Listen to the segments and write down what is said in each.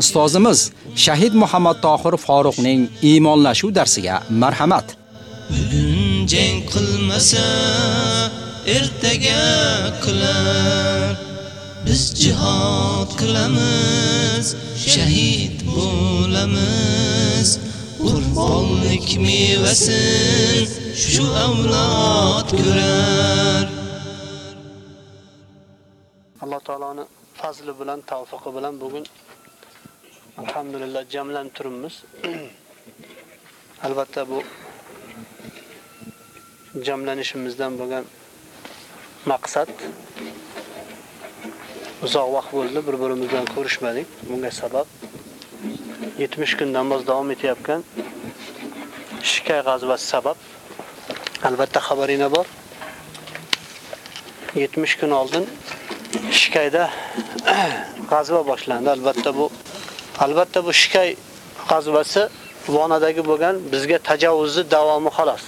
Ustozimiz Shahid Muhammad Tohir Faruqning iymonlashuv darsiga marhamat. Bugun jang qilmasa, ertaga qilar. Biz jihad qilamiz, shahid bo'lamiz. Qurbonlik mevasin shu avlod ko'rar. Alloh taoloning fazli bilan, tavfiqi bilan bugun alhamdulillah jamlanib turibmiz. Albatta bu jamlanishimizdan bo'lgan maqsad uzoq vaqt bo'ldi bir birimizdan ko'rishmadik. Bunga sabab 70 kundan namoz davom etayotgan Shikay g'azvasi sabab. Albatta xabaringda bor. 70 kun oldin Shikayda g'azva boshlandi. Albatta bu albatta bu Shikay g'azvasi Vonadagi bo'lgan bizga tajovuzli davomi xolos.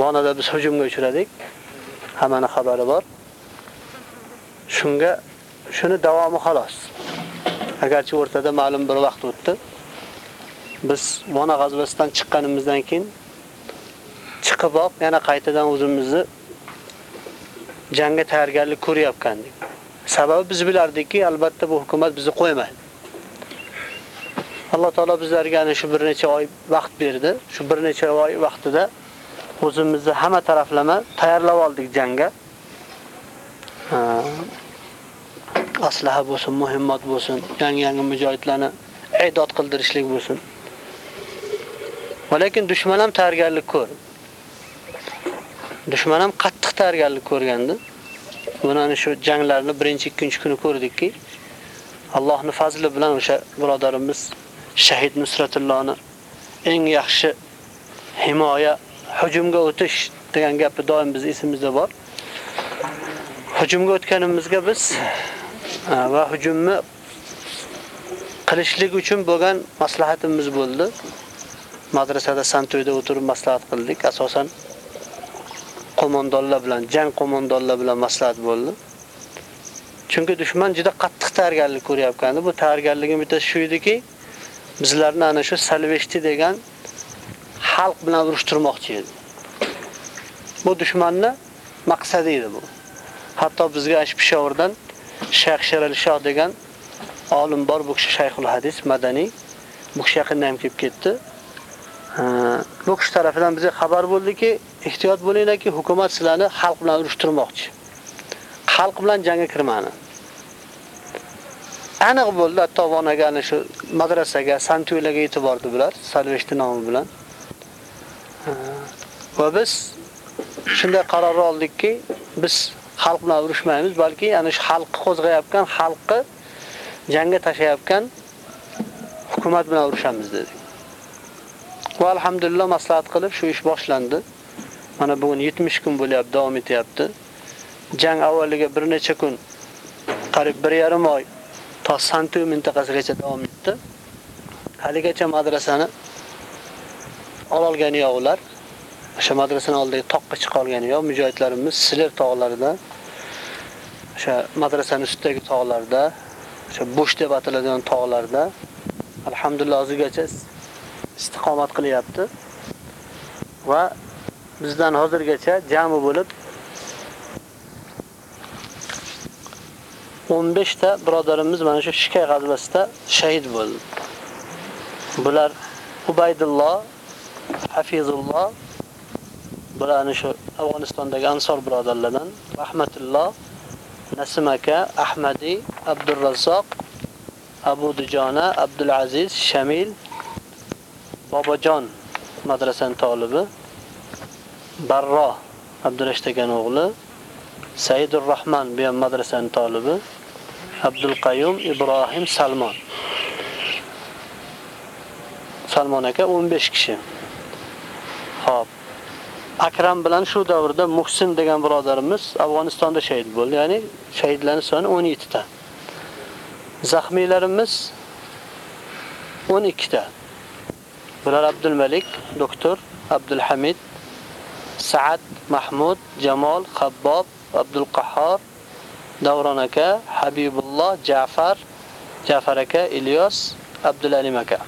Vonada biz hujumga uchradik. Hammani xabari bor. Shunga shuni davomi xolos. Agarchi o'rtada ma'lum bir vaqt o'tdi. Biz Vona g'azvasidan chiqqanimizdan keyin chiqib olib yana qaytadan o'zimizni jangga tayyorgarlik ko'ryapgandik. Sababi biz bilardikki, albatta bu hukumat bizni qo'ymaydi. Alloh taolo bizlarga ana shu bir necha oy vaqt berdi. Shu bir necha oy vaqtida o'zimizni hamma taraflama tayyorlab oldik jangga. Aslaha bo'lsin, muhimmat bo'lsin, yangi-yangi mujohidlarni e'dod qildirishlik bo'lsin. Va lekin dushman ham tayyorgarlik ko'rdi. Dushman ham qattiq tayyorgarlik ko'rgandi. Mana shu janglarni birinchi, ikkinchi kuni ko'rdikki, Allohning fazli bilan o'sha birodarimiz Shahid Nusratullohni eng yaxshi himoya, hujumga o'tish degan gapi doim biz esimizda bor. Hujumga o'tganimizga biz e, va hujumni qilishlik uchun bo'lgan maslahatimiz bo'ldi. Madrasada Santoyda o'tirib maslahat qildik. Asosan qo'mondonlar bilan, jang qo'mondonlar bilan maslahat bo'ldi. Chunki dushman juda qattiq tayyorgarlik ko'ryapgandi. Bu tayyorgarligim bitta shu ediki, bizlarni ana shu Salveshti degan xalq bilan urushtirmoqchi edi. Bu dushmanni maqsadi edi bu. Hatto bizga ash Pishovrdan Shayx Sherali Shoh degan olim bor, bu kishi Shayxul Hadis madaniy. Bu kishi yaqindan ham kelib ketdi. Bu kishi tarafidan bizga xabar bo'ldiki, ehtiyot bo'linglarki, hukumat sizlarni xalq bilan urushtirmoqchi. Xalq bilan jangga kirmani. Aniq bo'ldi, tovonaga ana shu madrasaga, Santuylarga e'tibordi bular, Salveshti nomi bilan. Va biz shunday qaror oldikki, biz xalq bilan urushmaymiz, balki ana shu xalqni qo'zg'ayotgan, xalqni jangga tashlayotgan hukumat bilan urushamiz dedik. Va alhamdulillah maslahat qilib shu ish boshlandi. Mana bugun 70 kun bo'lyapti, davom etyapti. Jang avvaliga bir necha kun, qarib 1.5 oy to Santu mintaqasigacha davom etdi. Haligacha madrasani ololgani yo'q ular. O'sha madrasani oldidagi toqqa chiqa olgani yo'q. Mujohidlarimiz Siler tog'larida, o'sha madrasaning ustidagi tog'larda, o'sha bo'sh deb ataladigan tog'larda alhamdulillah hozirgacha istiqomat qilyapti. Va bizdan hozirgacha jami bo'lib 15 ta birodarimiz mana shu Shikay g'azvasida shahid bo'ldi. Bular Ubaydulloh, Hafizulloh, bular shu Afg'onistondagi Ansor birodarlardan, Rahmatulloh, Nasim aka, Ahmadi, Abdurrazzoq, Abu Dujona, Abdulaziz, Shamil, Bobojon madrasa tolibi, Barro Abdurashtagan o'g'li, Saidur Rahman bu ham madrasaning tolibi, Abdul Qayyum Ibrohim Salmon. Salmon aka 15 kishi. Xo'p. Akram bilan shu davrda Muhsin degan birodarimiz Afg'onistonda shahid bo'ldi. Ya'ni shahidlarning soni 17 ta. Zaxmiylarimiz 12 ta. Bular Abdul Malik, doktor Abdul Hamid, Saad, Mahmud, Jamol, Xabbob, Abdul Qahhor, Davron aka, Habibulloh, Ja'far, Ja'far aka, Ilyos, Abdulalim aka.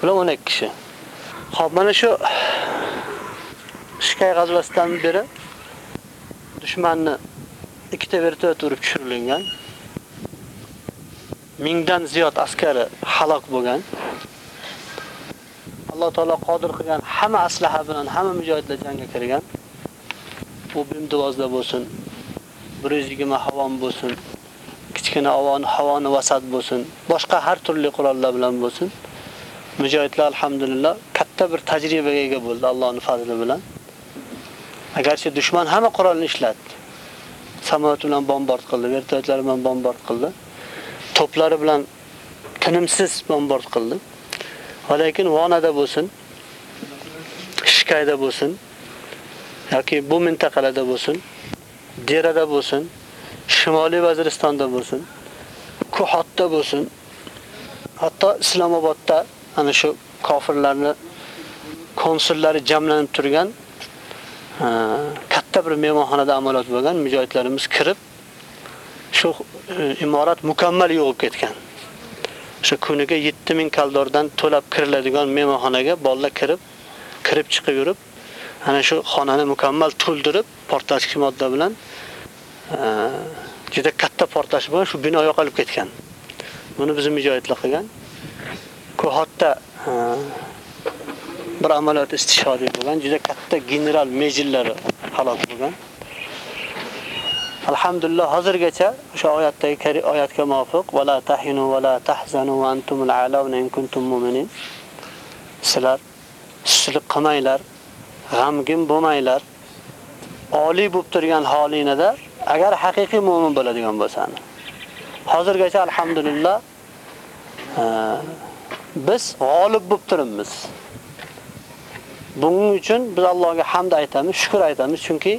Bular 12 kishi. Xo'p, mana shu Shikay g'azvasidan beri dushmanni ikkita vertolyot urib tushirilgan. Mingdan ziyod askari halok bo'lgan. Alloh taolo qodir qilgan hamma aslaha bilan hamma mujohidlar jangga kirgan. Bu bimdivozda bo'lsin, 120 havon bo'lsin, kichkina havoni havoni vasat bo'lsin, boshqa har turli qurollar bilan bo'lsin. Mujohidlar alhamdulillah katta bir tajribaga ega bo'ldi Allohning fazli bilan. Agarchi dushman hamma qurolni ishlatdi. Samolyot bilan bombard qildi, vertolyotlar bilan bombard qildi. To'plari bilan tinimsiz bombard qildi. Lekin Vonada bo'lsin, Shikayda bo'lsin yoki bu mintaqalarda bo'lsin, Derada bo'lsin, Shimoliy Vaziristonda bo'lsin, Kuhotda bo'lsin, hatto Islomobodda ana shu kofirlarni konsullari jamlanib turgan katta bir mehmonxonada amaliyot bo'lgan mujohidlarimiz kirib shu e, imorat mukammal yo'qib ketgan. O'sha kuniga 7000 kaldordan to'lab kiriladigan mehmonxonaga bolalar kirib, kirib chiqib yurib, ana shu xonani mukammal to'ldirib, portlovchi modda bilan e, juda katta portlash bilan shu bino yo'qolib ketgan. Buni bizim mujohidlar qilgan. Kohatda e, bir amaliyot istishodiy bo'lgan, juda katta general mejillari halok bo'lgan. Alhamdulillah hozirgacha o'sha oyatdagi oyatga muvofiq va la tahinu va la tahzanu va antumul a'launa in kuntum mu'minin. Sizlar suslik qilmanglar, g'amgin bo'lmanglar. Oliy bo'lib turgan holingizda agar haqiqiy mu'min bo'ladigan bo'lsangiz. Hozirgacha alhamdulillah e, biz g'olib bo'lib turibmiz. Buning uchun biz Allohga hamd aytamiz, shukr aytamiz, chunki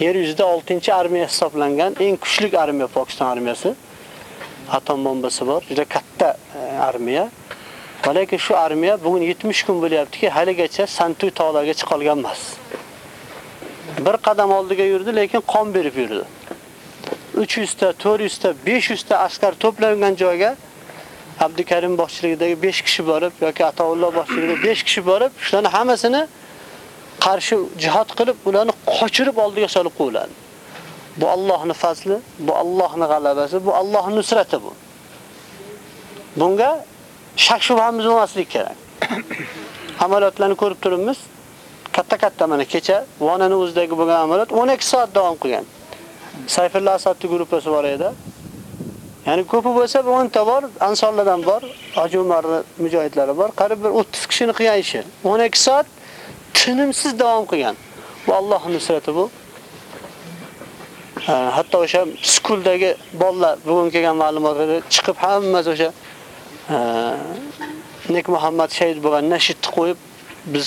yer yuzida 6-armiya hisoblangan eng kuchli armiya Pokiston armiyasi. Atom bombasi bor, juda katta e, armiya. Lekin shu armiya bugun 70 kun bo'lyaptiki, haligacha Santuy tog'lariga chiqa olgan emas. Bir qadam oldiga yurdi, lekin qon berib yurdi. 300 ta, 400 ta, 500 ta askar to'plangan joyga Abdukarim boshchiligidagi 5 kishi borib yoki Atolloh boshchiligida 5 kishi borib, shularning hammasini qarshi jihad qilib, ularni qochirib oldiga solib qo'yiladi. Bu Allohning fazli, bu Allohning g'alabasi, bu Allohning nusrati bu. Bunga shak shubhamiz bo'lmaslik kerak. Amalotlarni ko'rib turibmiz. Katta-katta mana kecha Vonani o'zidagi bo'lgan amalot 12 soat davom qilgan. Sayfullo Asadning guruhi bor edi. Ya'ni ko'pi bo'lsa 10 ta bor, ansorlardan bor, Hoji Umarning mujohidlari bor. Qarib bir 30 kishini qilgan ishi. 12 soat tinimsiz davom qilgan. Bu Allohning nusrati bu. Hatto o'sha skuldagi bolalar bugun kelgan ma'lumotlarda chiqib hammasi o'sha Nek Muhammad shahid bo'lgan nashidni qo'yib biz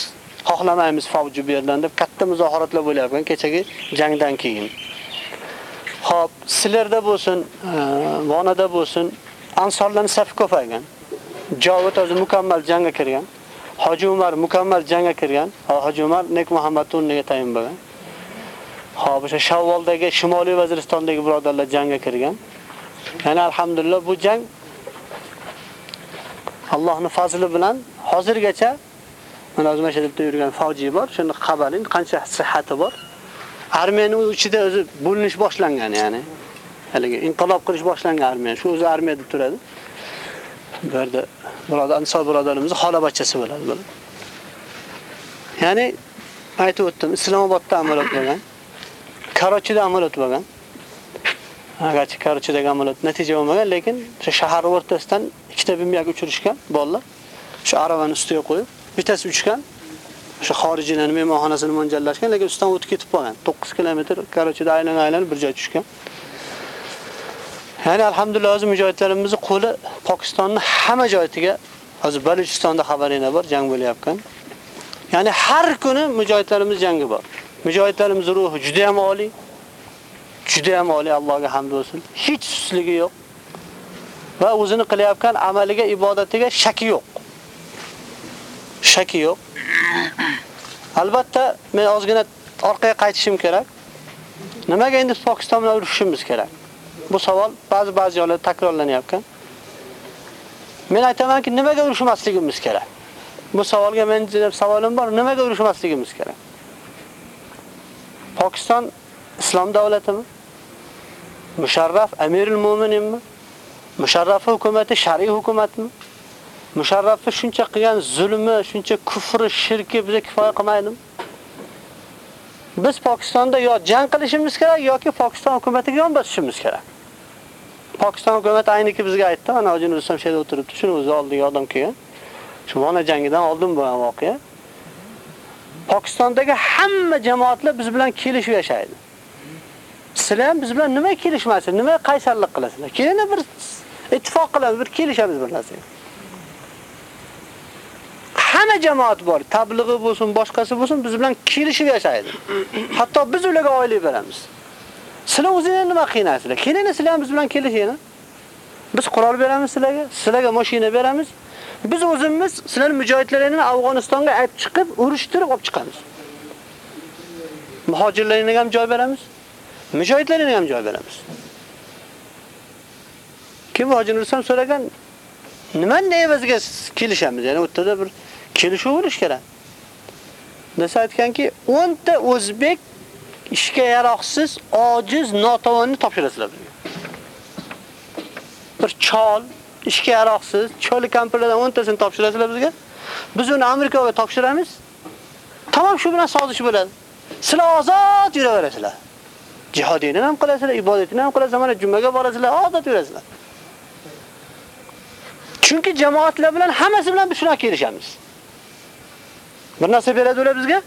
xohlamaymiz favji bu yerdan deb katta muzoharatlar bo'lyapti kechagi jangdan keyin. Xo'p, sizlarda bo'lsin, Vonada bo'lsin, ansorlarning safi ko'paygan. Javod o'zi mukammal jangga kirgan. Hoji Umar mukammal jangga kirgan. Hoji Umar Nek Muhammadun o'rniga tayin bo'lgan. Xo'p, o'sha Shavvoldagi Shimoliy Vaziristondagi birodarlar jangga kirgan. Yana alhamdulillah bu jang Allohning fazli bilan hozirgacha mana o'zim yashadib yurgan foji bor. Shuni xabaring qancha sihhati bor. Armiyaning ichida o'zi bo'linish boshlangan, ya'ni. Haligi inqilob qilish boshlangan armiya. Shu o'zi deb turadi. Bu yerda birodar ansor birodarimiz xola bachchasi bo'ladi bu. Ya'ni aytib o'tdim, Islomobodda amaliyot bo'lgan. Karochida amaliyot bo'lgan. Agarchi Karochidagi amaliyot natija bo'lmagan, lekin o'sha shahar o'rtasidan ikkita bimyak uchirishgan bolalar. Shu aravani ustiga qo'yib, bittasi uchgan. O'sha xorijiylarning mehmonxonasini mo'ljallashgan, lekin ustidan o'tib ketib qolgan. 9 kilometr Karochida aylanib-aylanib bir joyga tushgan. Ya'ni alhamdulillah o'zi mujohidlarimizning qo'li Pokistonning hamma joyiga Hozir Balochistonda xabaringiz bor, jang bo'layotgan. Ya'ni har kuni mujohidlarimiz jangi bor. Mujohidlarimiz ruhi juda ham oliy. Juda ham oliy, Allohga hamd bo'lsin. Hech susligi yo'q. Va o'zini qilayotgan amaliga, ibodatiga shaki yo'q. Shaki yo'q. Albatta, men ozgina orqaga qaytishim kerak. Nimaga endi Pokiston bilan urushishimiz kerak? Bu savol ba'zi ba'zi joylarda takrorlanyapti. Men aytamanki, nimaga urushmasligimiz kerak? Bu savolga men savolim bor, nimaga urushmasligimiz kerak? Pokiston islom davlatimi? Musharraf Amirul Mu'mininmi? Musharraf hukumati shar'iy hukumatmi? Musharrafni shuncha qilgan zulmi, shuncha kufri, shirki bizga kifoya qilmaydimi? Biz Pokistonda yo jang qilishimiz kerak yoki Pokiston hukumatiga yon bosishimiz kerak. Pokiston hukumati ayniki bizga aytdi, ana Hojin Rustam she'da o'tiribdi, shuni o'zi oldiga odam kelgan. Shu Vona jangidan oldin bo'lgan voqea. Pokistondagi hamma jamoatlar biz bilan kelishib yashaydi. Sizlar ham biz bilan nima kelishmaysiz? Nima qaysarlik qilasizlar? Keyin bir ittifoq qilamiz, bir kelishamiz bir narsaga. Hamma jamoat bor, tablig'i bo'lsin, boshqasi bo'lsin, biz bilan kelishib yashaydi. Hatto biz ularga oylik beramiz. Sizlar o'zingizlar nima qiynaysizlar? Keling, sizlar biz bilan kelishinglar. Biz qurol beramiz sizlarga, sizlarga mashina beramiz. Biz o'zimiz sizlar mujohidlaringni Afg'onistonga olib chiqib, urushtirib olib chiqamiz. Muhojirlarga ham joy beramiz. Mujohidlarga ham joy beramiz. Kim Hojin so'ragan, nima evaziga kelishamiz? Ya'ni o'rtada bir kelishuv bo'lish kerak. Desa aytganki, 10 ta o'zbek ishga yaroqsiz, ojiz, notavonni topshirasizlar bizga. Bir chol ishga yaroqsiz, chol kampirlardan 10 tasini topshirasizlar bizga. Biz uni Amerikaga topshiramiz. Tamam shu bilan sozish bo'ladi. Sizlar ozod yuraverasizlar. Jihodini ham qilasizlar, ibodatini ham qilasizlar, mana jumaga borasizlar, ozod yurasizlar. Chunki jamoatlar bilan hammasi bilan biz shuna kelishamiz. Bir narsa beradi ular bizga.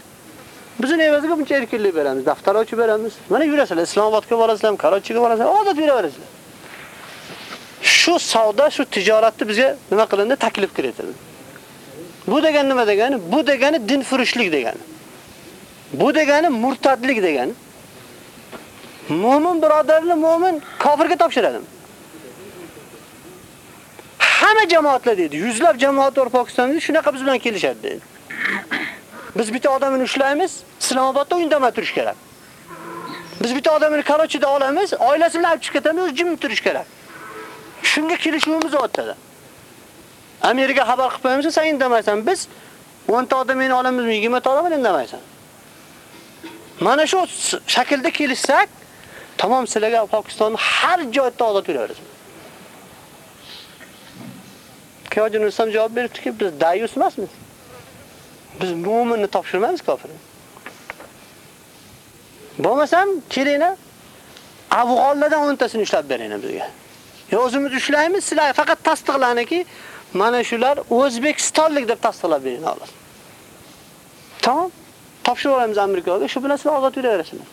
Bizni evaziga buncha erkinlik beramiz, daftar ochib beramiz. Mana yurasizlar, Islomobodga borasizlar, Karachiga borasizlar, odat yuraverasizlar. Shu savdo, shu tijoratni bizga nima qilindi? Taklif kiritadi. Bu degani nima degani? Bu degani din furushlik degani. Bu degani murtadlik degani. Mu'min birodarni mu'min kofirga topshiradi. Hamma jamoatlar dedi, yuzlab jamoat bor Pokistonda shunaqa biz bilan kelishadi dedi. Biz bitta odamni ushlaymiz, Islomobodda indamay turish kerak. Biz bitta odamni Karachi'da olamiz, oilasini olib chiqib ketamiz, jim turish kerak. Shunga kelishuvimiz o'tadi. Amerika xabar qilib qo'yamiz, sen indamaysan. Biz 10 ta odamni olamiz, 20 ta odamni indamaysan. Mana shu shaklda kelishsak, tamom sizlarga Pokistonni har joyda ozod beramiz. Kiyojin Rustam javob beribdiki, biz dayus emasmiz. Biz mu'minni topshirmaymiz kofirga. Bo'lmasam, kelinglar, afg'onlardan 10 tasini ushlab beringlar bizga. Yo o'zimiz ushlaymiz, sizlar faqat tasdiqlaniki, mana shular O'zbekistonlik deb tasdiqlab beringlar xolos. Topshirib olamiz Amerikaga, shu bilan sizlar ozod yuraverasizlar.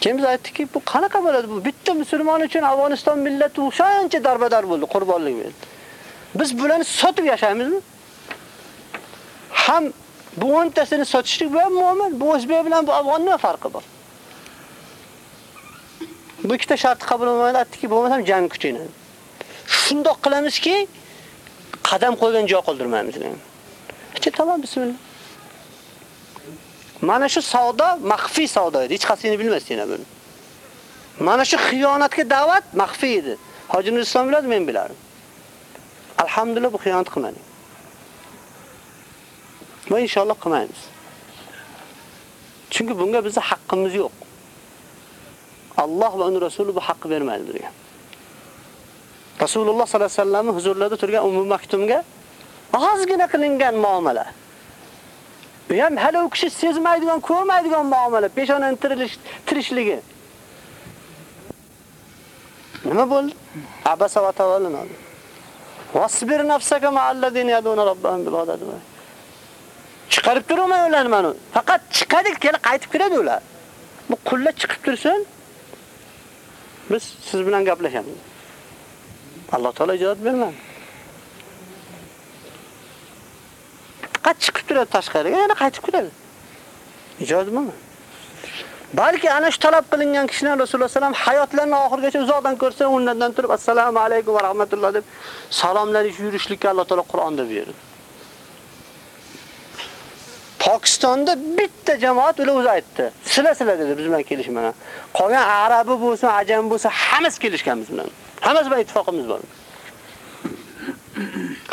Keyin biz aytdikki, bu qanaqa bo'ladi bu? Bitta musulmon uchun Afg'oniston millati o'shancha darbadar bo'ldi, qurbonlik berdi. Biz bularni sotib yashaymizmi? Ham bu o'ntasini sotishlik bilan mu'min, bu o'zbek bilan bu afg'on nima farqi bor? Bu ikkita shartni qabul bo'lmadi, bo'lmasa bo'lmasam jang kuchayadi. Shundoq qilamizki, qadam qo'ygan joy qoldirmaymiz. Kecha tamom bismillah. Mana shu savdo maxfiy savdo edi, hech qasini bilmasdinglar buni. Mana shu xiyonatga da'vat maxfiy edi. Hojinul Islom biladi, men biladim. Alhamdulillah bu xiyonat qilmadik. Va inshaalloh qilmaymiz. Chunki bunga bizning haqqimiz yo'q. Alloh va uning rasuli bu haqqi bermaydi bizga. Rasululloh sollallohu alayhi vasallamning huzurlarida turgan Ummu Maktumga ozgina qilingan muomala. Bu ham hali u kishi sezmaydigan, ko'rmaydigan muomala, peshonani tirilish, tirishligi. Nima bo'ldi? Abasa va tavallana. Wasbir nafsaka ma'alladina yaduna robbahum bil. Chiqarib turaman ularni mana. Faqat chiqadi, keyin qaytib kiradi ular. Bu qulla chiqib tursin. Biz siz bilan gaplashamiz. Alloh taolo ijozat bermadi. Faqat chiqib turadi tashqariga, yana qaytib kiradi. Ijozat. Balki ana shu talab qilingan kishilar Rasululloh sallam hayotlarini oxirgacha uzoqdan ko'rsa, o'rnidan turib assalomu alaykum va rahmatulloh deb salomlashib yurishlikka Alloh taolo Qur'onda berdi. Pokistonda bitta jamoat ular o'zi aytdi. Sila sila dedi biz bilan kelishmagan. Qolgan arabi bo'lsa, ajam bo'lsa, hammasi kelishganmiz bilan. Hammasi bilan ittifoqimiz bor.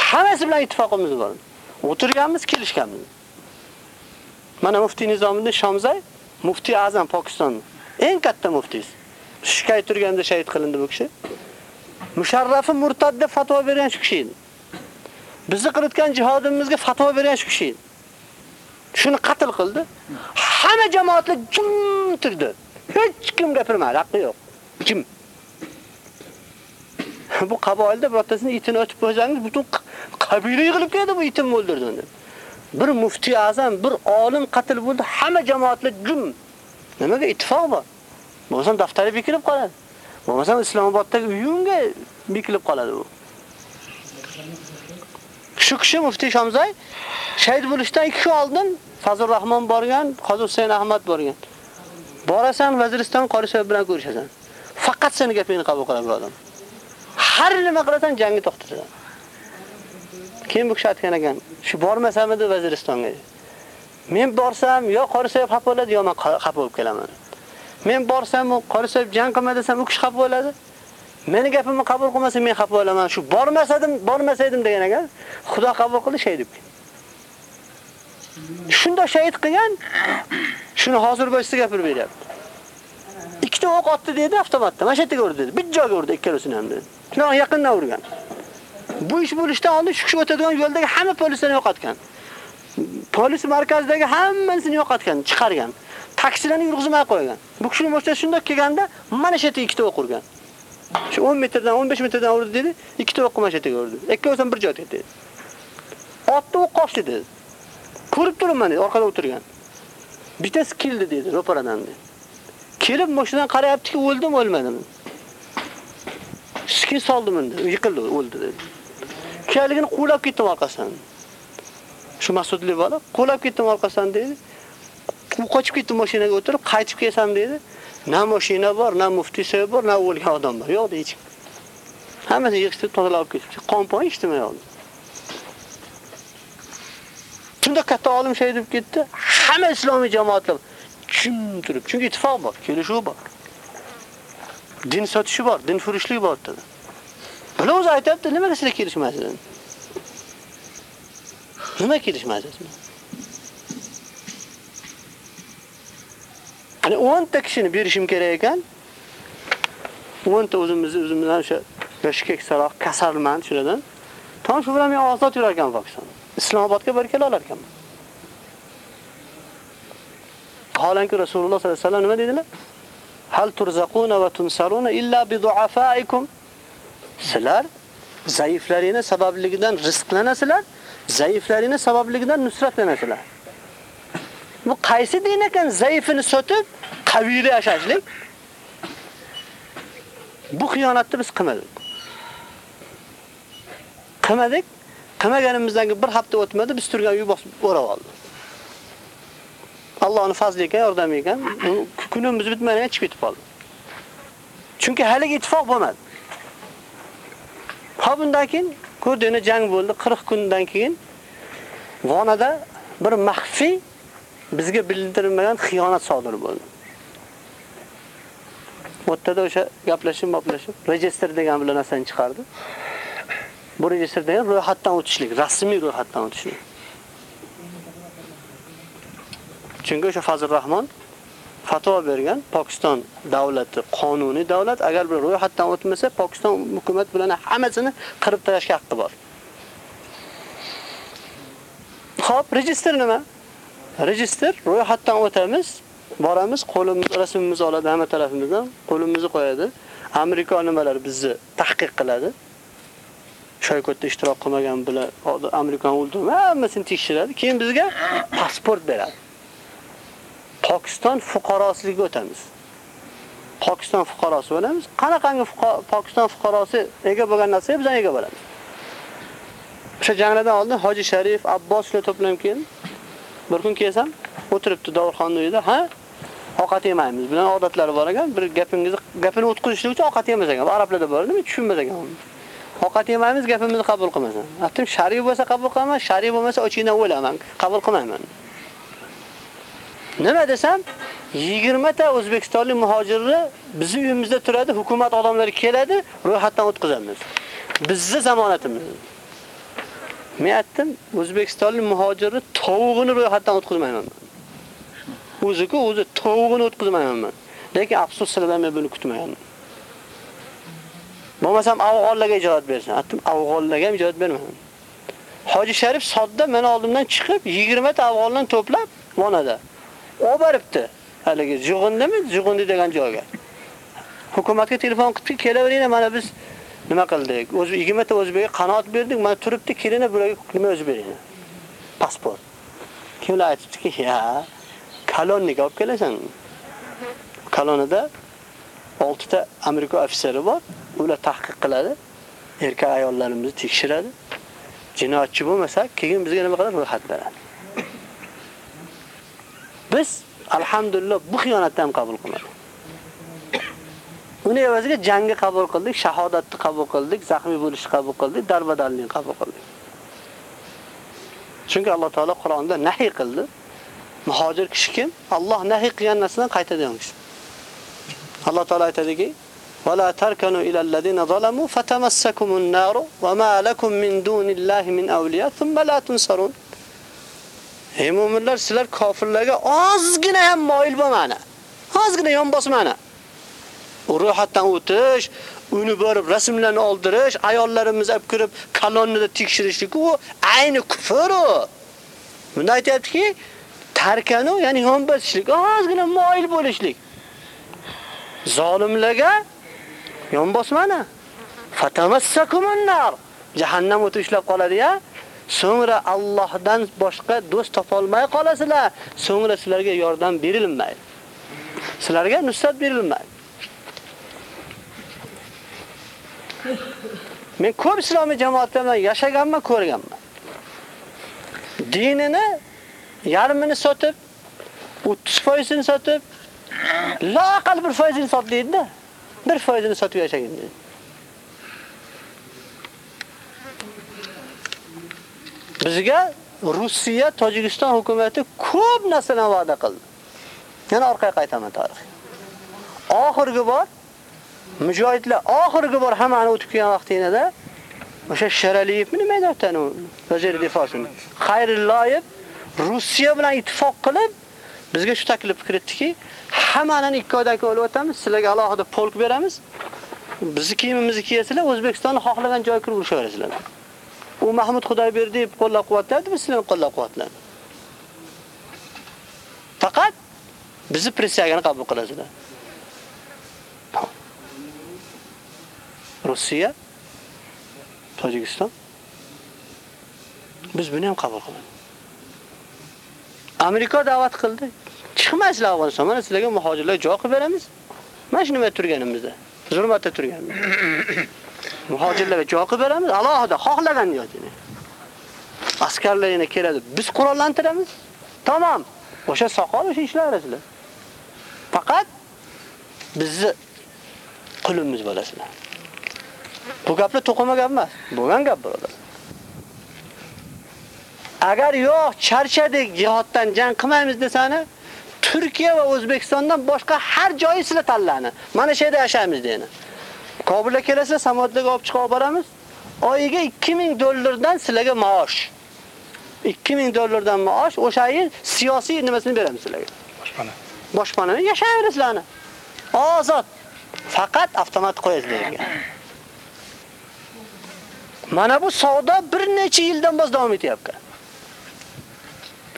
Hammasi bilan ittifoqimiz bor. O'tirganmiz, kelishganmiz. Mana muftiy Nizomiddin Shomzay, muftiy azam Pokiston. Eng katta muftiy. Shikoyat turganda shahid qilindi bu kishi. Musharrafi murtad deb fatvo bergan shu kishi edi. Bizni qilayotgan jihodimizga fatvo bergan shu kishi edi. Shuni qatl qildi. Hamma jamoatlar jim turdi. Hech kim gapirmadi, haqqi yo'q. Kim? bu qaboilda birortasini itini otib qo'ysangiz, butun qabila yig'ilib keladi bu itim o'ldirdi. Bir muftiy azam, bir olim qatl bo'ldi, hamma jamoatlar jim. Nimaga ittifoq bor? Bo'lsa daftari bekilib qoladi. Bo'lmasa Islomoboddagi uyunga bekilib qoladi bu. Shu kishi muftiy Shomzay shahid bo'lishdan 2 kun oldin Fazl Rahmon borgan, Qozi Husayn Ahmad borgan. Borasan Vaziriston qorishi bilan ko'rishasan. Faqat seni gapingni qabul qiladi bir odam. Har nima qilasan jangni to'xtatadi. Kim bu kishi aytgan ekan, shu bormasamidi Vaziristonga. Men borsam yo qorisayev xafa bo'ladi, yo men xafa bo'lib kelaman. Men borsam, qorisayev jang qilma desam, u kishi xafa bo'ladi. Meni gapimni qabul qilmasa men xafa bo'laman. Shu bormasadim, bormasaydim degan ekan, Xudo qabul qildi shahid deb. Shunda shahid qilgan, shuni hozir bo'lsa gapirib beryapti. Ikkita o'q otdi dedi avtomatda, mana shu yerga urdi dedi. Bir joyga urdi ikkalasini ham dedi. Shundan yaqindan urgan. Bu ish bo'lishdan oldin shu kishi o'tadigan yo'ldagi hamma polislarni yo'qotgan. Polis markazidagi hammasini yo'qotgan, chiqargan. Taksilarni yurg'izmay qo'ygan. Bu kishining boshida shunda kelganda mana shu yerga ikkita o'q urgan. Shu 10 metrdan 15 metrdan urdi dedi, ikkita o'q mana shu yerga urdi. Ikkovsi bir joyda dedi. Otni o'q qochdi dedi. Ko'rib turibman dedi, orqada o'tirgan. Bittasi keldi dedi, ro'paradan dedi. Kelib mashinadan qarayaptiki, o'ldim, o'lmadim. Skin soldim dedi, yiqildi, o'ldi dedi. Keligini qo'lab ketdim orqasidan. Shu Mas'udli bola qo'lab ketdim orqasidan dedi. U qochib ketdi mashinaga o'tirib, qaytib kelsam dedi. Na mashina bor, na muftisi bor, na o'lgan odam bor. Yo'q deydi. Hammasi yig'ishtirib tozalab ketibdi. Qonpon ichdimi yo'q. Shunda katta olim shay deb ketdi. Hamma islomiy jamoatlar kim turib, chunki ittifoq bor, kelishuv bor. Din sotishi bor, din furushlik bor dedi. Bular o'zi aytibdi, nimaga sizlar kelishmaysiz? Nima kelishmaysiz? Hani 10 ta kishini berishim kerak ekan. 10 ta o'zimizni o'zimizdan o'sha yoshi saroq kasalman shundan. Tom shu bilan men ozod yurar ekan Pokiston. Islomobodga bir kela olar ekanman. Holanki Rasululloh sollallohu alayhi vasallam nima dedilar? Hal turzaquna va tunsaruna illa bi du'afaikum. Sizlar zaiflaringiz sababligidan rizqlanasizlar, zaiflaringiz sababligidan nusratlanasizlar. Bu qaysi din ekan zaifini sotib qaviyda yashashlik? Bu xiyonatni biz qilmadik. Qilmadik. Qilmaganimizdan bir hafta o'tmadi, biz turgan uy bosib o'rab oldi. Allohning fazli ekan, yordami ekan, kunimiz bitmagan chiqib ketib qoldi. Chunki hali ittifoq bo'lmadi. Ha bundan keyin ko'rdingmi jang bo'ldi 40 kundan keyin Vonada bir maxfiy bizga bildirilmagan xiyonat sodir bo'ldi. O'rtada o'sha gaplashib, gaplashib, rejestr degan bilan narsani chiqardi. Bu rejestr degan ro'yxatdan o'tishlik, rasmiy ro'yxatdan o'tishlik. Chunki o'sha Fazil Rahmon fatvo bergan Pokiston davlati qonuniy davlat agar bir ro'yxatdan o'tmasa Pokiston hukumat bilan hammasini qirib tashlashga haqqi bor. Xo'p, rejestr nima? Register ro'yxatdan o'tamiz, boramiz, qo'limiz rasmimizni oladi hamma tarafimizdan, qo'limizni qo'yadi. Amerika nimalar bizni tahqiq qiladi. Shoykotda ishtirok qilmagan bilan Amerikan o'ldirma, hammasini tekshiradi. Keyin bizga pasport beradi. Pokiston fuqarosiligiga o'tamiz. Pokiston fuqarosi bo'lamiz. Qanaqangi Pokiston fuqarosi ega bo'lgan narsaga biz ega bo'lamiz. O'sha janglardan oldin Hoji Sharif, Abbos bilan to'planib keldi. Bir kun kelsam, o'tiribdi Davurxonning uyida, ha? Ovqat yemaymiz. Bilan odatlari bor ekan, bir gapingizni gapini o'tkazishlik uchun ovqat yemas ekan. Arablarda bor, nima tushunmas ekan. Ovqat yemaymiz, gapimizni qabul qilmasin. Aytdim, shariy bo'lsa qabul qilaman, shariy bo'lmasa ochingdan o'laman, qabul qilmayman. Nima desam, 20 ta O'zbekistonlik muhojirni bizning uyimizda turadi, hukumat odamlari keladi, ro'yxatdan o'tkazamiz. Bizning zamonatimiz. Men aytdim, O'zbekistonlik muhojirni tovug'ini ro'yxatdan o'tkazmayman. O'zi-ku o'zi tovug'ini o'tkazmayman. Lekin afsus sizlardan men buni kutmayman. Bo'lmasam afg'onlarga ijozat bersin. Aytdim, afg'onlarga ham ijozat bermayman. Hoji Sharif sodda meni oldimdan chiqib 20 ta afg'ondan to'plab Vonada olib boribdi. Haligi jug'indimi? Jug'undi degan joyga. Hukumatga telefon qilib kelaveringlar, mana biz nima qildik? O'z 20 ta o'zbekga qanot berdik, mana turibdi, kelina bularga nima o'zi bering. Pasport. Kimlar aytibdiki, "Ya, kolonnik olib kelasan." Kolonida 6 ta Amerika ofitseri bor. Ular tahqiq qiladi. Erkak ayollarimizni tekshiradi. Jinoyatchi bo'lmasa, keyin bizga nima qiladi? Ro'yxat beradi. Biz alhamdulillah bu xiyonatni ham qabul qilmadik. Uni evaziga jangni qabul qildik, shahodatni qabul qildik, zaxmiy bo'lishni qabul qildik, darbadalni qabul qildik. Chunki Alloh taolo Qur'onda nahiy qildi. Muhojir kishi kim? Alloh nahiy qilgan narsadan qaytadigan kishi. Alloh taolo aytadiki: "Va la tarkanu ila allazina zalamu fatamassakumun nar va ma lakum min dunillahi min awliya thumma la tunsarun." Ey mu'minlar, sizlar kofirlarga ozgina ham moyil bo'lmana. Ozgina yon bosmana. Ro'yxatdan o'tish, uni borib rasmlarni oldirish, ayollarimiz olib kirib kolonnada tekshirishlik u ayni kufr u. Bunda aytayaptiki, tarkanu, ya'ni yonbosishlik, ozgina moyil bo'lishlik. Zolimlarga yon bosmana. Fatamassakumun nar. Jahannam o'ti qoladi-ya. So'ngra Allohdan boshqa do'st topolmay qolasizlar. So'ngra sizlarga yordam berilmaydi. Sizlarga nusrat berilmaydi. Men ko'p islomiy jamoatda yashaganman, ko'rganman. Dinini yarmini sotib, 30% sotib, loqal bir foizini sotlaydi-da. Bir foizini sotib yashagan. Bizga Rossiya, Tojikiston hukumatı ko'p narsadan va'da qildi. Yana orqaga qaytaman tarix. Oxirgi bor mujohidlar oxirgi bor hammani o'tib kelgan vaqtingda o'sha Sharaliyev nima edi u vazir defosini? Xayrullayev Rossiya bilan ittifoq qilib bizga shu taklif kiritdiki, hammani ikki oydagi o'lib o'tamiz, sizlarga alohida polk beramiz. Bizni kiyimimizni kiyasizlar, O'zbekistonni xohlagan joyga kirib urishaverasizlar. U Mahmud Xudoyberdiyev qo'llab-quvvatlaydi, biz sizlarni qo'llab-quvvatladi. Faqat bizni pressiyagani qabul qilasizlar. Rossiya, Tojikiston biz buni ham qabul qilamiz. Amerika da'vat qildi. Chiqmaysizlar Afg'oniston, mana sizlarga muhojirlar joy qilib beramiz. Mana shu nima turganimizda, zulmatda turganmiz. Muhojirlarga joy qilib beramiz, alohida xohlagan joyini. Askarlar yana keladi, biz qurollantiramiz. Tamam. O'sha soqol o'sha ishlarasizlar. Faqat bizni qulimiz bo'lasizlar. Bu gaplar to'qima gap emas. Bo'lgan gap birodar. Agar yo'q, charchadik, jihoddan jang qilmaymiz desani, Turkiya va O'zbekistondan boshqa har joyi sizlar tanlani. Mana shu yerda yashaymiz deyni. Kobulga kelasizlar, samolyotga olib chiqib boramiz. Oyiga 2000 dollardan sizlarga maosh. 2000 dollardan maosh, o'sha yil siyosiy nimasini beramiz sizlarga. Boshpana. Boshpana yashayverasizlarni. Ozod. Faqat avtomat qo'yasizlar. Mana bu savdo bir necha yildan bos davom etyapti.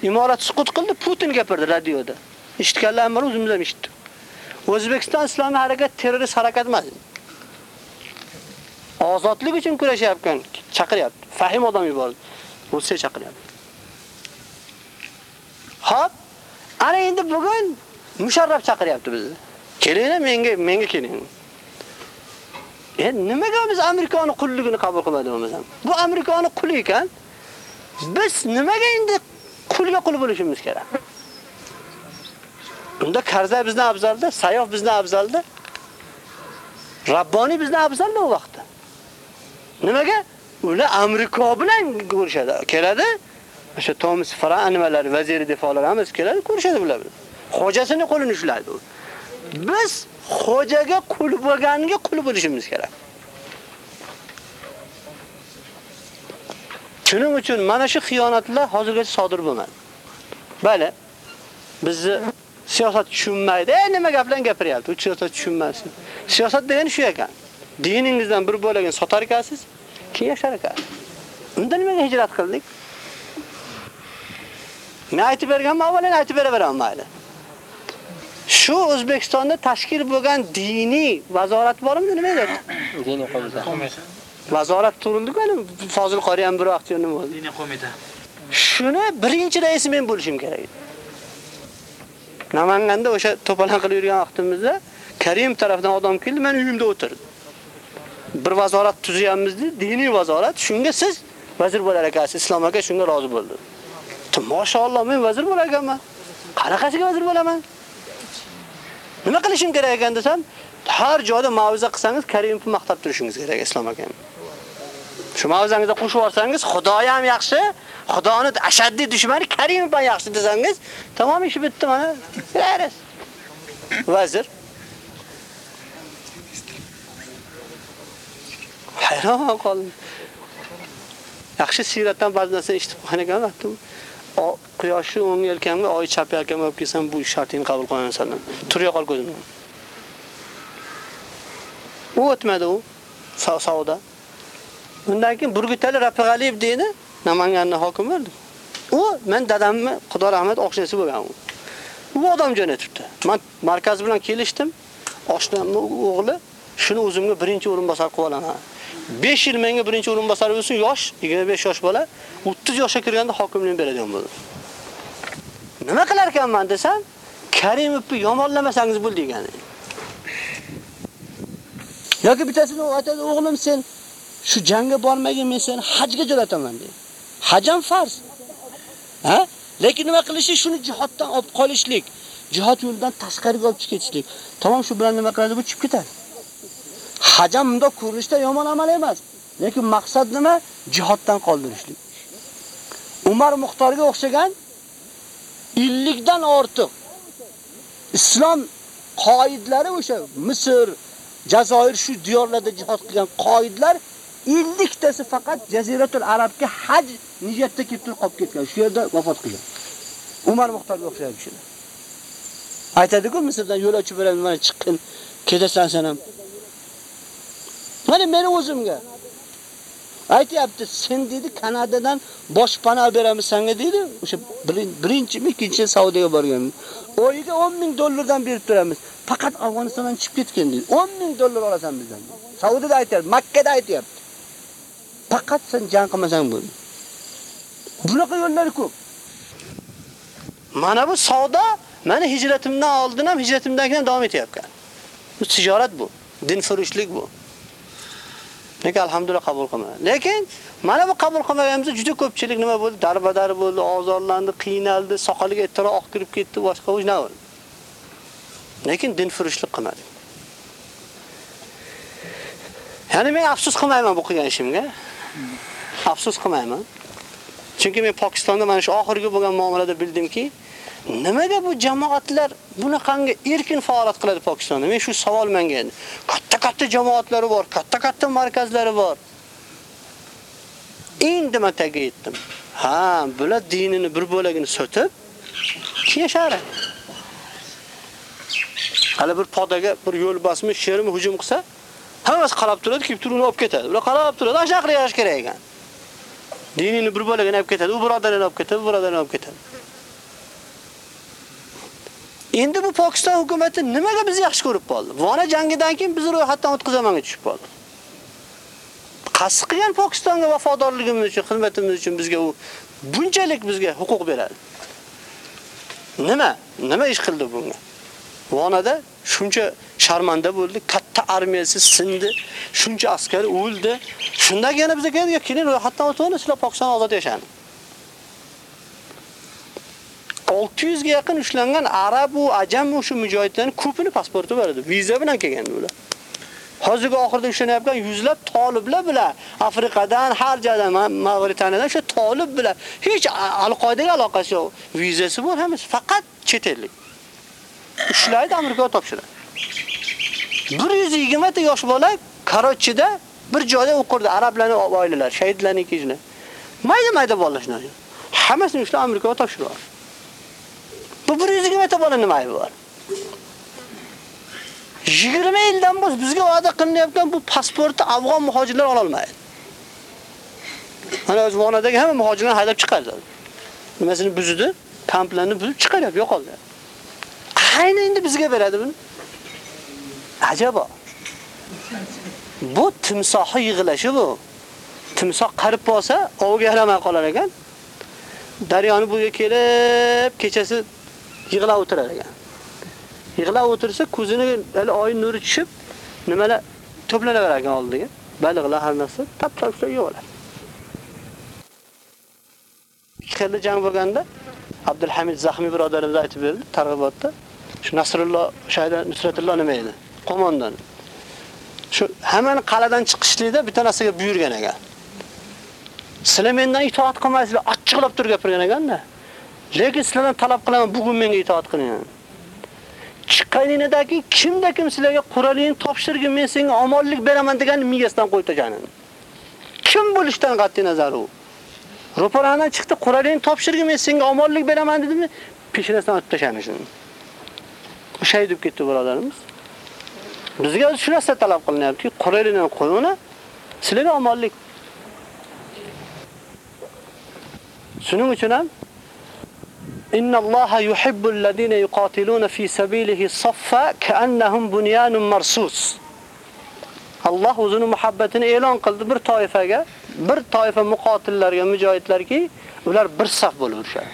Imorat suqut qildi, Putin gapirdi radioda. Eshitganlarimiz bor, o'zimiz ham eshitdik. O'zbekiston islomiy harakat terrorist harakat emas. Ozodlik uchun kurashyapti, chaqiryapti. Fahim odam yubordi. Rossiya chaqiryapti. Xo'p, ana endi bugun Musharraf chaqiryapti bizni. Kelinglar menga, menga keling. E nimaga biz Amerikani qulligini qabul qilmadimiz ham? Bu Amerikani quli ekan. Biz nimaga endi qulga qul bo'lishimiz kerak? Unda Qarza bizdan afzalda, Sayof bizdan afzalda. Rabboni bizdan afzalda u vaqtda. Nimaga? Ular Amerika bilan ko'rishadi. Keladi. O'sha Thomas Farran nimalar, vaziri defolar hammasi keladi, ko'rishadi ular bilan. Xojasini qo'lini ushlaydi u. Biz xojaga qul bo'lganiga qul bo'lishimiz kerak. Shuning uchun mana shu xiyonatlar hozirgacha sodir bo'lmadi. Bali, bizni siyosat tushunmaydi. E, nima gaplan gapiryapti? U siyosat tushunmasin. Siyosat degani shu ekan. Diningizdan bir bo'lagini sotar ekansiz, keyin yashar ekansiz. Unda nimaga hijrat qildik? Men aytib berganman, avvalini aytib beraman mayli. Shu O'zbekistonda tashkil bo'lgan diniy vazorat bormi nima edi? Diniy qo'mita. Vazorat turildi-ku, Fozil qori ham bir vaqt nima bo'ldi? Diniy qo'mita. Shuni birinchi raisi men bo'lishim kerak edi. Namanganda o'sha to'palan qilib yurgan vaqtimizda Karim tarafdan odam keldi, men uyimda o'tirdim. Bir vazorat tuzyapmiz dedi, diniy vazorat. Shunga siz vazir bo'lar ekansiz, Islom aka shunga rozi bo'ldi. Mashalloh, men vazir bo'lar ekanman. Qanaqasiga vazir bo'laman? Nima qilishim kerak ekan desam, har joyda ma'ruza qilsangiz Karimovni maqtab turishingiz kerak Islom aka. Shu ma'ruzangizda qo'shib olsangiz, Xudoy ham yaxshi, Xudoni ashaddiy dushmani Karimov ham yaxshi desangiz, tamom ish bitdi mana. Yarasiz. Vazir hayron qoldim. Yaxshi siyratdan ba'zi narsa eshitib qolgan ekanman. Quyoshni o'ng yelkamga, oy chap yelkamga olib kelsam, bu shartingni qabul qilaman sandim. Turya qol ko'zimdan. U o'tmadi u savdo. Undan keyin Burgutali rafiqaliyev deydi, Namanganning hokimi edi. U men dadamni Xudo rahmat o'xshasi bo'lgan u. Bu odam jo'natibdi. Men markaz bilan kelishdim. Oshnamni o'g'li shuni o'zimga birinchi o'rinbosar qilib olaman. 5 yil menga birinchi o'rinbosar bo'lsin, yosh, 25 yosh bola, 30 yoshga kirganda hokimlik beradigan bo'ldi. Nima qilar ekanman desam, Karimovni yomonlamasangiz bo'ldi degani. Yoki bittasini aytadi, o'g'lim sen shu jangga bormagin, men seni hajga jo'nataman deydi. Haj ham farz. Ha? Lekin nima qilishi shuni jihoddan olib qolishlik, jihod yo'lidan tashqariga olib chiqishlik. Tamom shu bilan nima qiladi bu chiqib ketadi. Hajam bunda ko'rinishda yomon amal emas. Lekin maqsad nima? Jihoddan qoldirishlik. Umar Muxtorga o'xshagan 50 dan ortiq islom qoidlari o'sha Misr, Jazoir shu diyorlarda jihod qilgan qoidlar 50 tasi faqat Jaziratul Arabga haj niyatda ketib qolib ketgan. Shu yerda vafot qilgan. Umar Muxtorga o'xshagan kishilar. Aytadi-ku, Misrdan yo'l ochib beraman, mana chiqqin, ketasan sen ham. Mana meni o'zimga aytyapti, sen dedi Kanadadan boshpana beramiz senga dedi. O'sha birinchimi, ikkinchi Saudiyaga borgan. Oyiga 10 ming dollardan berib turamiz. Faqat Afg'onistondan chiqib ketgan dedi. 10 ming dollar olasan bizdan. Saudiyada aytyapti, Makka da aytyapti. Faqat sen jang qilmasang bo'ldi. Bunaqa yo'llari ko'p. Mana bu savdo meni hijratimdan oldin ham, hijratimdan keyin davom etyapti. Bu tijorat bu, din furushlik bu. Lekin alhamdulillah qabul qilmadi. Lekin mana bu qabul qilmaganimizda juda ko'pchilik nima bo'ldi? Darbadar bo'ldi, ozorlandi, qiynaldi, soqoliga ittiroq oq kirib ketdi, boshqa o'j bo'ldi? Lekin din furushlik qilmadi. Ya'ni men afsus qilmayman bu qilgan ishimga. Afsus qilmayman. Chunki men Pokistonda mana shu oxirgi bo'lgan muomalada bildimki, nimaga bu jamoatlar bunaqangi erkin faoliyat qiladi Pokistonda? Men shu savol menga endi. Katta-katta jamoatlari bor, katta-katta markazlari bor. Endi men taga yetdim. Ha, bular dinini bir bo'lagini sotib yashar. Hali bir podaga bir yo'l bosmi shermi hujum qilsa, hammasi qarab turadi, kelib turib uni olib ketadi. Ular qarab turadi, ashaqri yashash kerak ekan. Dinini bir bo'lagini olib ketadi, u birodarini olib ketadi, bu birodarini olib ketadi. Endi bu Pokiston hukumatı nimaga bizni yaxshi ko'rib qoldi? Vona jangidan keyin bizni ro'yxatdan o'tkazamanga tushib qoldi. Qasd qilgan Pokistonga vafodorligimiz uchun, xizmatimiz uchun bizga u bunchalik bizga huquq beradi. Nima? Nima ish qildi bunga? Vonada shuncha sharmanda bo'ldi, katta armiyasi sindi, shuncha askar o'ldi. Shundagina bizga keldi, keyin ro'yxatdan o'tib sizlar Pokiston ozod yashadi. 600 ga yaqin ushlangan arab va ajam o'sha mujohidlarning ko'pini pasporti bor edi. Viza bilan kelgan ular. Hozirgi oxirida ushlanayotgan yuzlab toliblar bilan Afrikadan, har joydan, Mavritaniyadan shu tolib bilan hech al-Qoidaga aloqasi yo'q. Vizasi bor hammasi faqat chet ellik. Ushlaydi Amerikaga topshiradi. 120 ta yosh bola Karochida bir joyda o'qirdi arablarning oilalari, shahidlarning kizini. Mayda-mayda bolalar shunday. Hammasini ushlab Amerikaga topshiradi. Bu 120 ta bola nima aybi bor? 20 yildan bos bizga va'da qilinayotgan bu pasportni afg'on muhojirlar ola olmaydi. Mana O'zbekistondagi hamma muhojirlarni haydab chiqardi. Nimasini buzdi? Kamplarni buzib chiqaryapti, yo'qoldi. Ayni endi bizga beradi buni. Ajabo. Bu timsohi yig'ilashi bu. Timsoh qarib bo'lsa, ovga yaramay qolar ekan. Daryoni buga kelib, kechasi yig'lab o'tirar ekan. Yig'lab o'tirsa, ko'zini hali oy nuri tushib, nimalar to'planaverar ekan oldiga. Baliqlar har narsa tap-tap ushlab yo'qoladi. Ikki jang bo'lganda Abdulhamid Zahmi birodarimiz aytib berdi targ'ibotda. Shu Nasrulloh shayda Nusratulloh nima edi? Qo'mondan. Shu hammani qal'adan chiqishlikda bitta narsaga buyurgan ekan. Sizlar mendan itoat qilmaysizlar, achchiqlab turib gapirgan ekanda. Lekin sizlardan talab qilaman, bugun menga itoat qiling. Chiqqaningdagi kimda kim sizlarga Qur'onni topshirgin, men senga omonlik beraman degan miyasidan qo'ytajanin. Kim bo'lishdan qatti nazar u? Ro'paradan chiqdi, Qur'onni topshirgin, men senga omonlik beraman dedimi? Peshinasidan o'tib tashlanishi. O'shay deb ketdi birodarimiz. Bizga shu narsa talab qilinyapti, Qur'onni qo'yuna, sizlarga omonlik. Shuning uchun ham إن الله يحب الذين يقاتلون في سبيله صفا كأنهم بنيان مرصوص Allah o'zini muhabbatini e'lon qildi bir toifaga, bir toifa muqotillarga, mujohidlarki, ular bir saf bo'lib urishadi.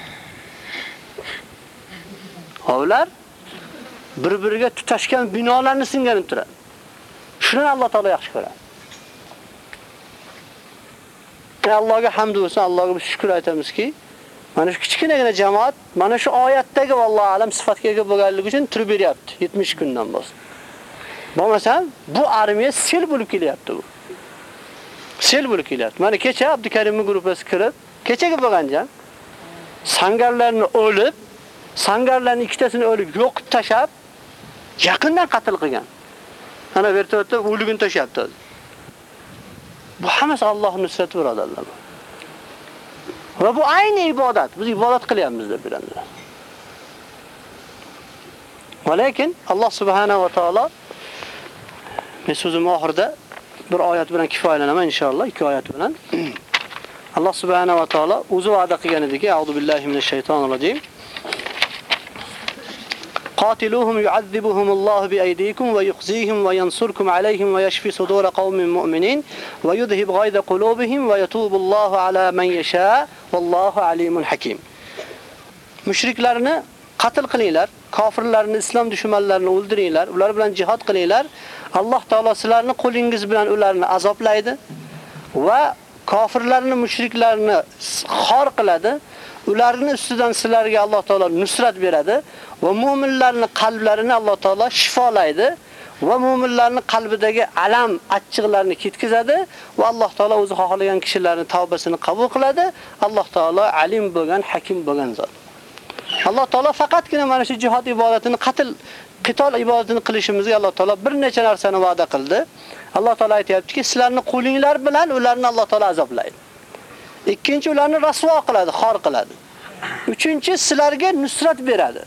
Ular bir-biriga tutashgan binolarni singanib turadi. Shuni Alloh taolo yaxshi ko'radi. Allohga hamd bo'lsin, Allohga biz shukr aytamizki, Mana shu kichkinagina jamoat mana shu oyatdagi vallohu alam sifatga ega bo'lganligi uchun turib beryapti 70 kundan boshlab. Bo'lmasam bu armiya sel bo'lib kelyapti bu. Sel bo'lib kelyapti. Mana kecha Abdukarimning guruhi kirib, kechagi bo'lgan jang sangarlarni o'lib, sangarlarning ikkitasini o'lib yo'qib tashab, yaqindan qatl qilgan. Ana vertolyotda o'ligini tashyapti. Bu hammasi Allohning nusrati birodarlar. Va bu ayni ibodat. Biz ibodat qilyapmiz deb bilanlar. Va lekin Alloh subhanahu va taolo men so'zim oxirida bir oyat bilan kifoyalanaman inshaalloh, ikki oyat bilan. Alloh subhanahu va taolo o'zi va'da qilgan ediki, A'udhu billahi minash shaytonir rojim. قاتلوهم يعذبهم الله بأيديكم ويخزيهم وينصركم عليهم ويشفي صدور قوم مؤمنين ويذهب غيظ قلوبهم ويتوب الله على من يشاء Vallohu alimul hakim. Mushriklarni qatl qilinglar, kofirlarni, islom dushmanlarini o'ldiringlar, ular bilan jihad qilinglar. Alloh taolo kul qo'lingiz bilan ularni azoblaydi va kofirlarni, mushriklarni xor qiladi. Ularning ustidan sizlarga Alloh taolo nusrat beradi va mu'minlarning qalblarini Alloh taolo shifolaydi. Va mu'minlarning qalbidagi alam, achchiqlarni ketkizadi va Alloh taolo o'zi xohlagan kishilarning tavbasini qabul qiladi. Alloh taolo alim bo'lgan, hakim bo'lgan zot. Alloh taolo faqatgina mana shu jihad ibodatini qatl qitol ibodatini qilishimizga Alloh taolo bir necha narsani va'da qildi. Alloh taolo aytayaptiki, sizlarni qo'linglar bilan ularni Alloh taolo azoblaydi. Ikkinchi ularni rasvo qiladi, xor qiladi. Uchinchi sizlarga nusrat beradi.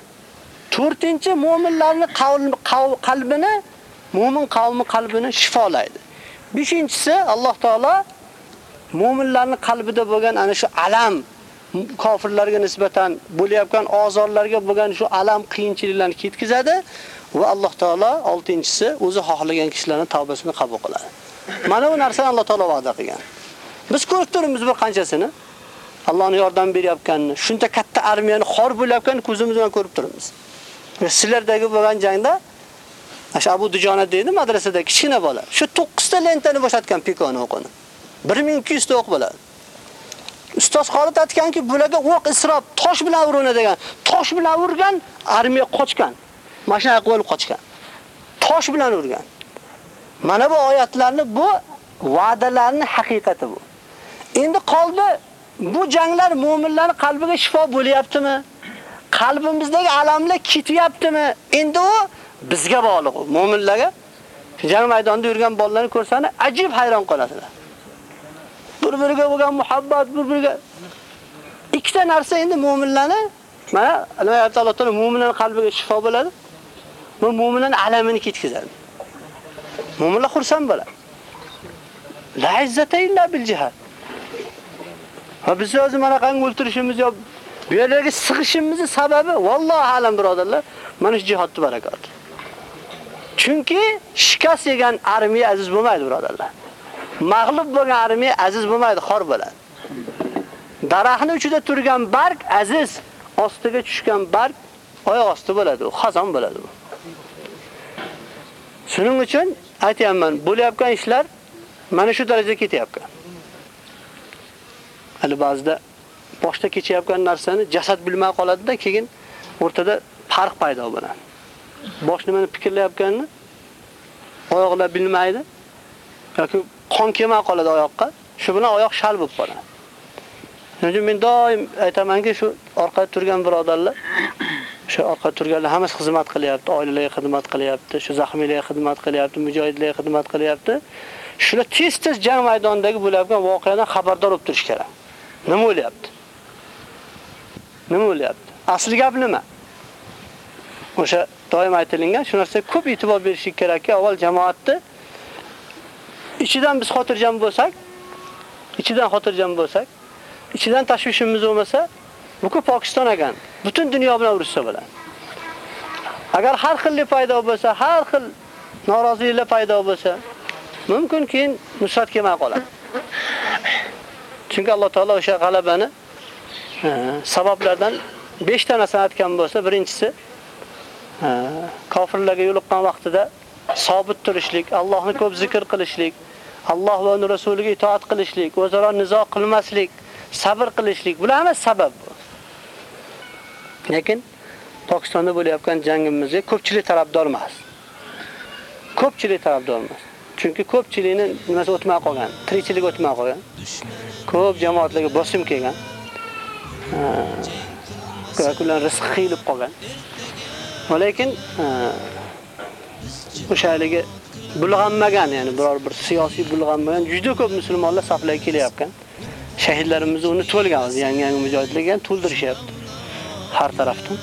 To'rtinchi mu'minlarning qalbini, mu'min qavmi qalbini shifolaydi. Beshinchisi Alloh taolo mu'minlarning qalbida bo'lgan ana shu alam kofirlarga nisbatan bo'layotgan azorlarga bo'lgan shu alam qiyinchiliklarni ketkizadi va Alloh taolo 6-inchisi o'zi xohlagan kishilarning tavbasini qabul qiladi. Mana bu narsani Alloh taolo va'da qilgan. Biz ko'rib turibmiz bir qanchasini. Allohning yordam berayotganini, shuncha katta armiyani xor bo'layotgan ko'zimiz bilan ko'rib turibmiz. Va sizlardagi bo'lgan jangda Asha Abu Dujona deydi madrasada kichkina bola. Shu 9 ta lentani bo'shatgan pikoni o'qini. 1200 ta o'q bo'ladi. Ustoz Xolid aytganki, bularga o'q isrof, tosh bilan uruna degan. Tosh bilan urgan, armiya qochgan. Mashina qo'yib qochgan. Tosh bilan urgan. Mana bu oyatlarni bu va'dalarning haqiqati bu. Endi qoldi bu janglar mu'minlarning qalbiga shifo bo'lyaptimi? Qalbimizdagi alamlar ketyaptimi? Endi u bizga bog'liq, mu'minlarga. Jang maydonida yurgan bolalarni ko'rsani ajib hayron qolasizlar. Bir-biriga bo'lgan muhabbat, bir-biriga ikkita narsa endi mu'minlarni mana Alloh Alloh taolo mu'minlarning qalbiga shifo bo'ladi. Bu mu'minlarning alamini ketkazadi. Mu'minlar xursand bo'ladi. La izzata illa bil jihad. Ha biz o'zi mana qanday o'ltirishimiz yo bu yerlarga sig'ishimizning sababi vallohu alam birodarlar, mana shu jihodning barakati. Chunki shikast yegan armiya aziz bo'lmaydi birodarlar. Mag'lub bo'lgan armiya aziz bo'lmaydi, xor bo'ladi. Daraxtning uchida turgan barg aziz, ostiga tushgan barg oyoq osti bo'ladi, u xazon bo'ladi u. Shuning uchun aytayapman, bo'layotgan ishlar mana shu darajaga ketyapti. Hali ba'zida boshda kechayotgan narsani jasad bilmay qoladi-da, keyin o'rtada farq paydo bo'ladi. Bosh nimani fikrlayotganini oyoqlar bilmaydi yoki qon kelmay qoladi oyoqqa. Shu bilan oyoq shal bo'lib qoladi. Shuning men doim aytamanki, shu orqada turgan birodarlar shu orqada turganlar hammasi xizmat qilyapti, oilalarga xizmat qilyapti, shu zaxmilarga xizmat qilyapti, mujohidlarga xizmat qilyapti. Shular tez-tez jang maydonidagi bo'layotgan voqeadan xabardor bo'lib turish kerak. Nima bo'lyapti? Nima bo'lyapti? Asl gap nima? O'sha doim aytilgan shu narsaga ko'p e'tibor berish kerakki, avval jamoatni ichidan biz xotirjam bo'lsak, ichidan xotirjam bo'lsak, ichidan tashvishimiz bo'lmasa, bu Pokiston ekan. Butun dunyo bilan urushsa bo'ladi. Agar har xillik paydo bo'lsa, har xil noroziliklar paydo bo'lsa, mumkin keyin nusrat kelmay qoladi. Chunki Alloh taolo o'sha g'alabani sabablardan 5 ta narsani aytgan bo'lsa, birinchisi kofirlarga yo'liqqan vaqtida sobit turishlik, Allohni ko'p zikr qilishlik, Alloh va uning rasuliga itoat qilishlik, o'zaro nizo qilmaslik, sabr qilishlik, bular hammasi sabab bu. Lekin Pokistonda bo'layotgan jangimizga ko'pchilik tarafdor emas. Ko'pchilik tarafdor emas. Chunki ko'pchilikni nimasi o'tmay qolgan, tirikchilik o'tmay qolgan. Ko'p jamoatlarga bosim kelgan. Ular rizq qilib qolgan. Lekin e, o'shaligi bulg'anmagan, ya'ni biror bir siyosiy bulg'anmagan juda ko'p musulmonlar saflarga kelyapkan. Shahidlarimizni uni to'lgan, yangi-yangi mujohidlarga to'ldirishyapti har tarafdan.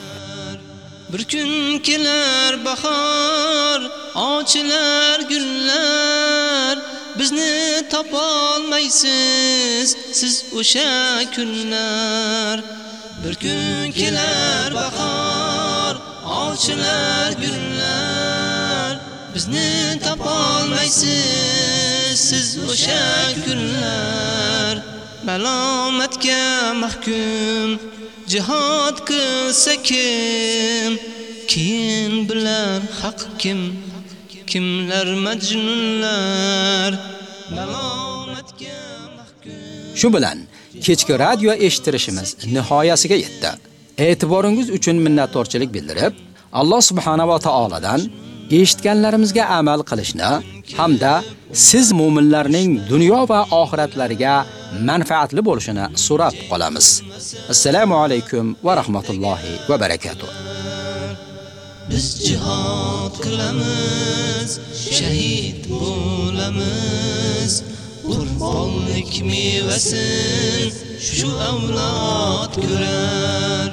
Bir kun kelar bahor, ochilar gullar, bizni topolmaysiz siz o'sha kunlar. Bir kun kelar bahor, ochilar gullar, bizni topolmaysiz siz o'sha kunlar. Malomatga mahkum jihad qilsa kim keyin bilar haq kim kimlar majnunlar malomatga mahkum Shu bilan kechki radio eshitirishimiz nihoyasiga yetdi. E'tiboringiz uchun minnatdorchilik bildirib, Alloh subhanahu va taoladan eshitganlarimizga amal qilishni hamda siz mu'minlarning dunyo va oxiratlariga manfaatli bo'lishini so'rab qolamiz. Assalomu alaykum va rahmatullohi va barakotuh. biz jihad qilamiz shahid bo'lamiz qurbonlik mevasin shu avlod ko'rar